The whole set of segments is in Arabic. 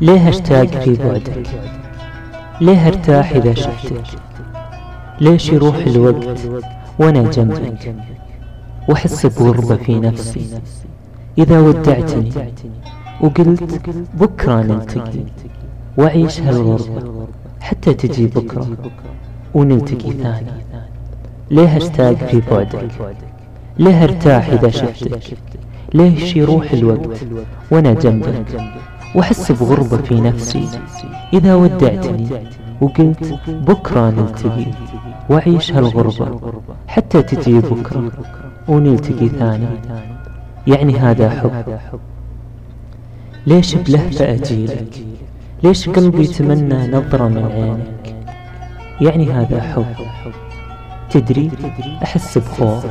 ليه اشتاق في بعدك ليه ارتاح إذا شفتك ليش يروح الوقت وأنا جنبك وأحس بغربة في نفسي. إذا ودعتني وقلت بكرة نلتقي وأعيش هالغربة حتى تجي بكرة ونلتقي ثاني. ليه اشتاق في بعدك ليه ارتاح إذا شفتك ليش يروح الوقت وأنا جنبك. وأحس بغربة في نفسي. إذا ودعتني وقلت بكرة نلتقي وأعيش هالغربة حتى تجي بكرة ونلتقي ثاني. يعني هذا حب. ليش بلهفة أجيلك؟ ليش قلبي يتمنى نظرة من عينك؟ يعني هذا حب. تدري؟ أحس بخوف.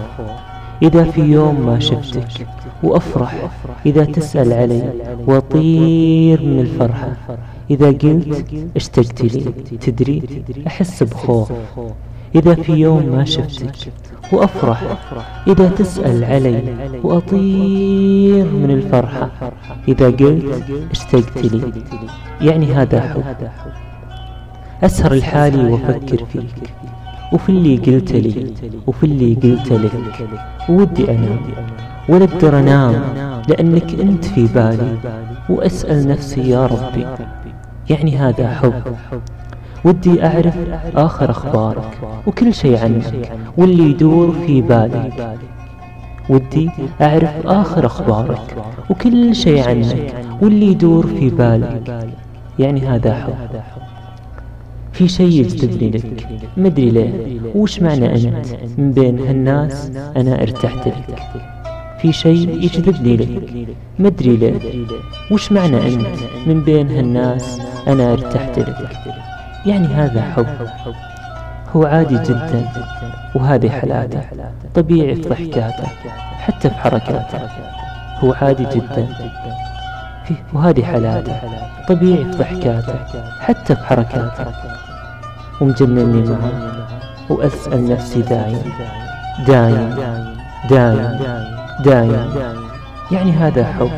إذا في يوم ما شفتك وأفرح إذا تسأل علي وأطير من الفرحة. إذا قلت أشتقت لي تدري أحس بخوف. إذا في يوم ما شفتك وأفرح إذا تسأل علي وأطير من الفرحة. إذا قلت أشتقت لي يعني هذا حب. أسهر الحالي وأفكر فيك. وفي اللي قلت لي وفي اللي قلت لك. ودي أنام. ولا أقدر أنام لأنك أنت في بالي وأسأل نفسي يا ربي. يعني هذا حب. ودي أعرف آخر أخبارك وكل شيء عنك واللي يدور في بالك. ودي أعرف آخر أخبارك وكل شيء عنك واللي يدور في بالك. يعني هذا حب. في شيء يجذبني لك مدري ليه وش معنى أنت؟ من بين هالناس أنا ارتحت لك. في شيء يجذبني لك. مدري ليه وش معنى أنت؟ من بين هالناس أنا ارتحت لك. يعني هذا حب. هو عادي جدا. وهذه حلاته. طبيعي في ضحكاته. حتى في حركاته. هو عادي جدا. وهذه حلاته. طبيعي في ضحكاته. حتى في حركاته. ومجنني معه. وأسأل نفسي دايم. دايم. دايم. دايم يعني هذا حب.